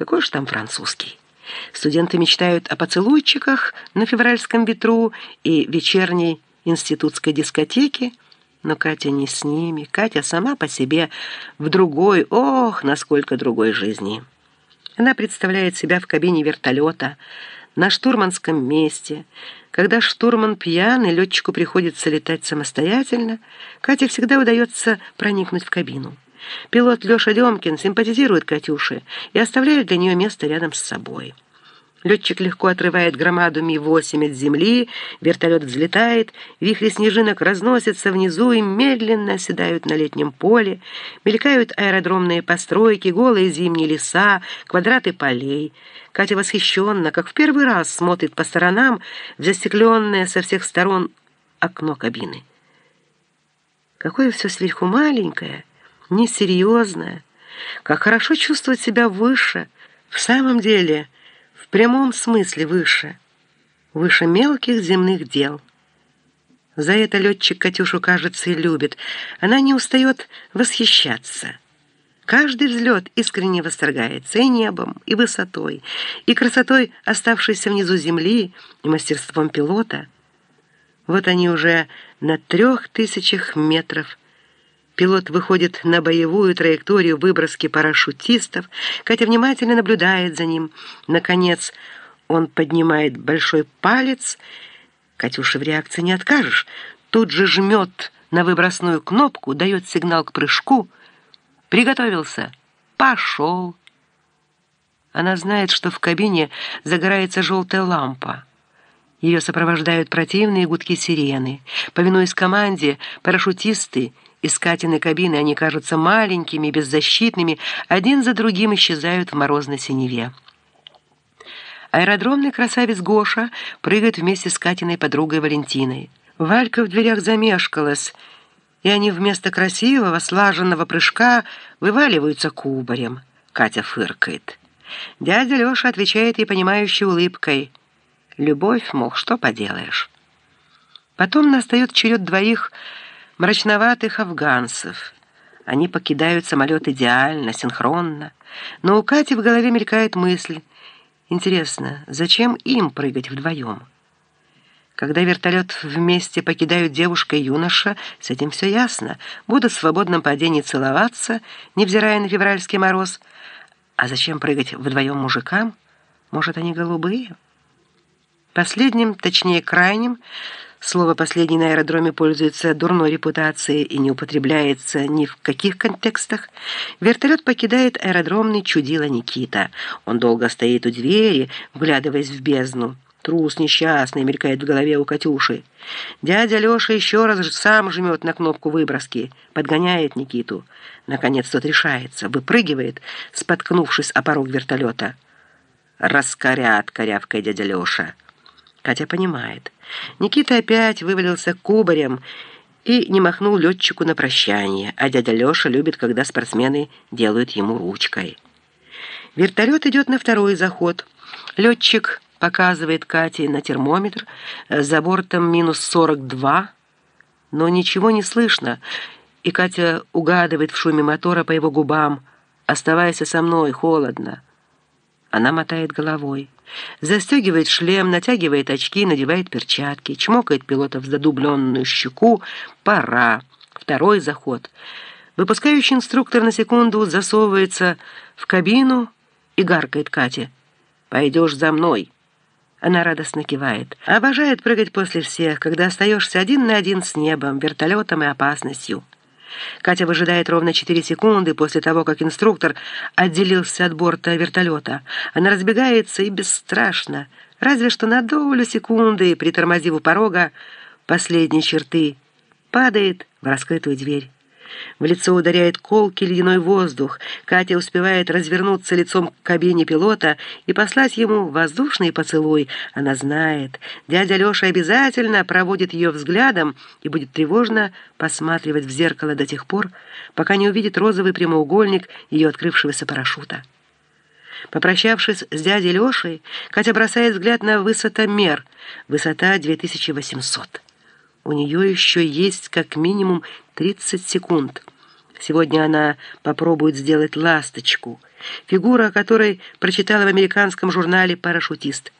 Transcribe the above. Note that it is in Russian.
Какой же там французский? Студенты мечтают о поцелуйчиках на февральском ветру и вечерней институтской дискотеке, но Катя не с ними. Катя сама по себе в другой, ох, насколько другой жизни. Она представляет себя в кабине вертолета, на штурманском месте. Когда штурман пьяный, летчику приходится летать самостоятельно, Кате всегда удается проникнуть в кабину. Пилот Леша Демкин симпатизирует Катюше и оставляет для нее место рядом с собой. Летчик легко отрывает громаду Ми-8 от земли, вертолет взлетает, вихри снежинок разносятся внизу и медленно оседают на летнем поле, мелькают аэродромные постройки, голые зимние леса, квадраты полей. Катя восхищенно, как в первый раз, смотрит по сторонам в застекленное со всех сторон окно кабины. Какое все сверху маленькое, несерьезное, как хорошо чувствовать себя выше, в самом деле – в прямом смысле выше, выше мелких земных дел. За это летчик Катюшу, кажется, и любит. Она не устает восхищаться. Каждый взлет искренне восторгается и небом, и высотой, и красотой оставшейся внизу земли, и мастерством пилота. Вот они уже на трех тысячах метров Пилот выходит на боевую траекторию выброски парашютистов. Катя внимательно наблюдает за ним. Наконец, он поднимает большой палец. Катюше в реакции не откажешь. Тут же жмет на выбросную кнопку, дает сигнал к прыжку. Приготовился. Пошел. Она знает, что в кабине загорается желтая лампа. Ее сопровождают противные гудки сирены. Повинуясь команде, парашютисты из Катиной кабины они кажутся маленькими, беззащитными, один за другим исчезают в морозной синеве. Аэродромный красавец Гоша прыгает вместе с Катиной подругой Валентиной. Валька в дверях замешкалась, и они вместо красивого, слаженного прыжка вываливаются кубарем. Катя фыркает. Дядя Леша отвечает ей понимающей улыбкой. «Любовь, мол, что поделаешь?» Потом настает черед двоих мрачноватых афганцев. Они покидают самолет идеально, синхронно. Но у Кати в голове мелькает мысль. Интересно, зачем им прыгать вдвоем? Когда вертолет вместе покидают девушка и юноша, с этим все ясно. Будут в свободном падении целоваться, невзирая на февральский мороз. А зачем прыгать вдвоем мужикам? Может, они голубые? Последним, точнее крайним, Слово «последний» на аэродроме пользуется дурной репутацией и не употребляется ни в каких контекстах. Вертолет покидает аэродромный чудило Никита. Он долго стоит у двери, вглядываясь в бездну. Трус несчастный мелькает в голове у Катюши. Дядя Леша еще раз сам жмет на кнопку выброски, подгоняет Никиту. Наконец тот решается, выпрыгивает, споткнувшись о порог вертолета. «Раскорят!» — корявкой дядя Леша. Катя понимает. Никита опять вывалился кубарем и не махнул летчику на прощание, а дядя Леша любит, когда спортсмены делают ему ручкой. Вертолет идет на второй заход. Летчик показывает Кате на термометр, за бортом минус 42, но ничего не слышно, и Катя угадывает в шуме мотора по его губам. «Оставайся со мной, холодно». Она мотает головой. Застегивает шлем, натягивает очки, надевает перчатки, чмокает пилота в задубленную щеку. Пора. Второй заход. Выпускающий инструктор на секунду засовывается в кабину и гаркает Кате. «Пойдешь за мной». Она радостно кивает. Обожает прыгать после всех, когда остаешься один на один с небом, вертолетом и опасностью. Катя выжидает ровно 4 секунды после того, как инструктор отделился от борта вертолета. Она разбегается и бесстрашно, разве что на долю секунды, притормозив у порога последней черты, падает в раскрытую дверь. В лицо ударяет колкий ледяной воздух. Катя успевает развернуться лицом к кабине пилота и послать ему воздушный поцелуй. Она знает, дядя Леша обязательно проводит ее взглядом и будет тревожно посматривать в зеркало до тех пор, пока не увидит розовый прямоугольник ее открывшегося парашюта. Попрощавшись с дядей Лешей, Катя бросает взгляд на высотомер. Высота 2800. У нее еще есть как минимум 30 секунд. Сегодня она попробует сделать ласточку, фигура которой прочитала в американском журнале «Парашютист».